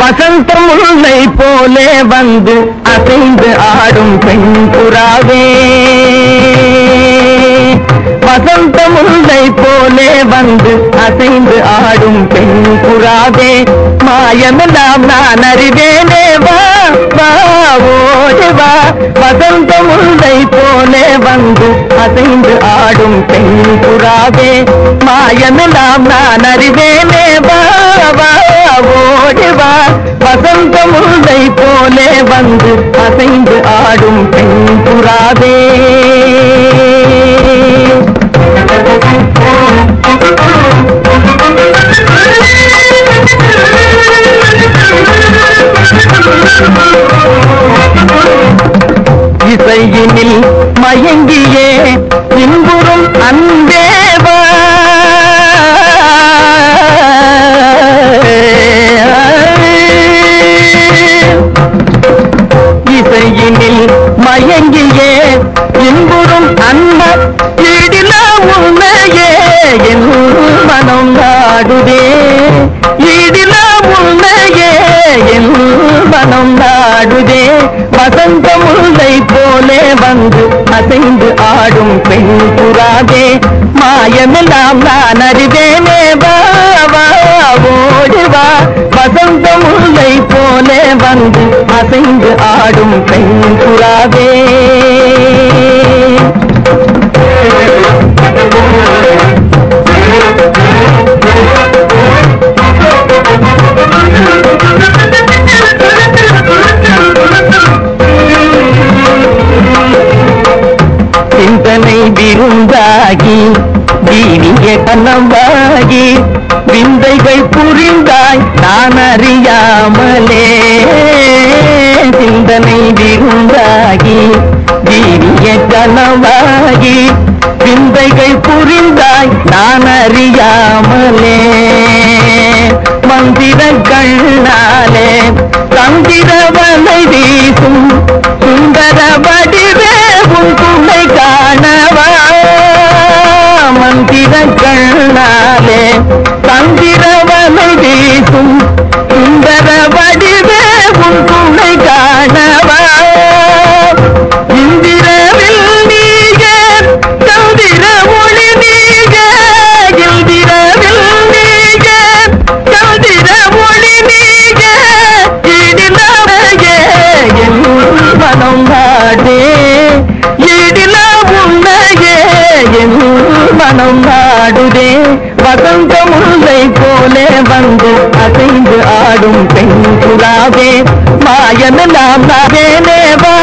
வசந்தம் உள்ளை போலே வந்து அசைந்து ஆடும் பெண் புறாவே. வசந்தம் உள்ளை போலே வந்து அசைந்து ஆடும் பெண் புறாவே. மாயமெல்லாம் நான் அறிவேனே வா வா ஓடி வா. வசந்த முல்லை போலே வந்து அசைந்து ஆடும் பெண் புறாவே. மாயமெல்லாம் நான் அறிவேனே வா போலே வந்து அசைந்து ஆடும் பெண் புறாவே. இசையினில் மயங்கி மயங்கியே இன்புறும் அன்ப ஈடில உண்மையே என் மனம் நாடுதே. இடில உண்மையே என் மனம் நாடுதே. வசந்த முல்லை போலே வந்து அசைந்து ஆடும் பெண் புறாதே. மாயமெல்லாம் நான் அறிவேனே பாவா ஓடுவா வசந்த முல்லை போலே வந்து அசைந்து ஆடும் பெண் புறாவே சிந்தனை விருந்தாகி தீனிய கண்ணம்பாகி விந்தைகள் புரிந்தாய் நான் அறியாமலே. நான் அறியாமலே மந்திர கண்ணாலே சந்திரவனை வீசும் சுந்தர மனம் இடில உன்னையே என் மனம் நாடுதே வசந்த முல்லை போலே வந்து அசைந்து ஆடும் பெண் புறாவே மாயமெல்லாம் நாவேனே வா.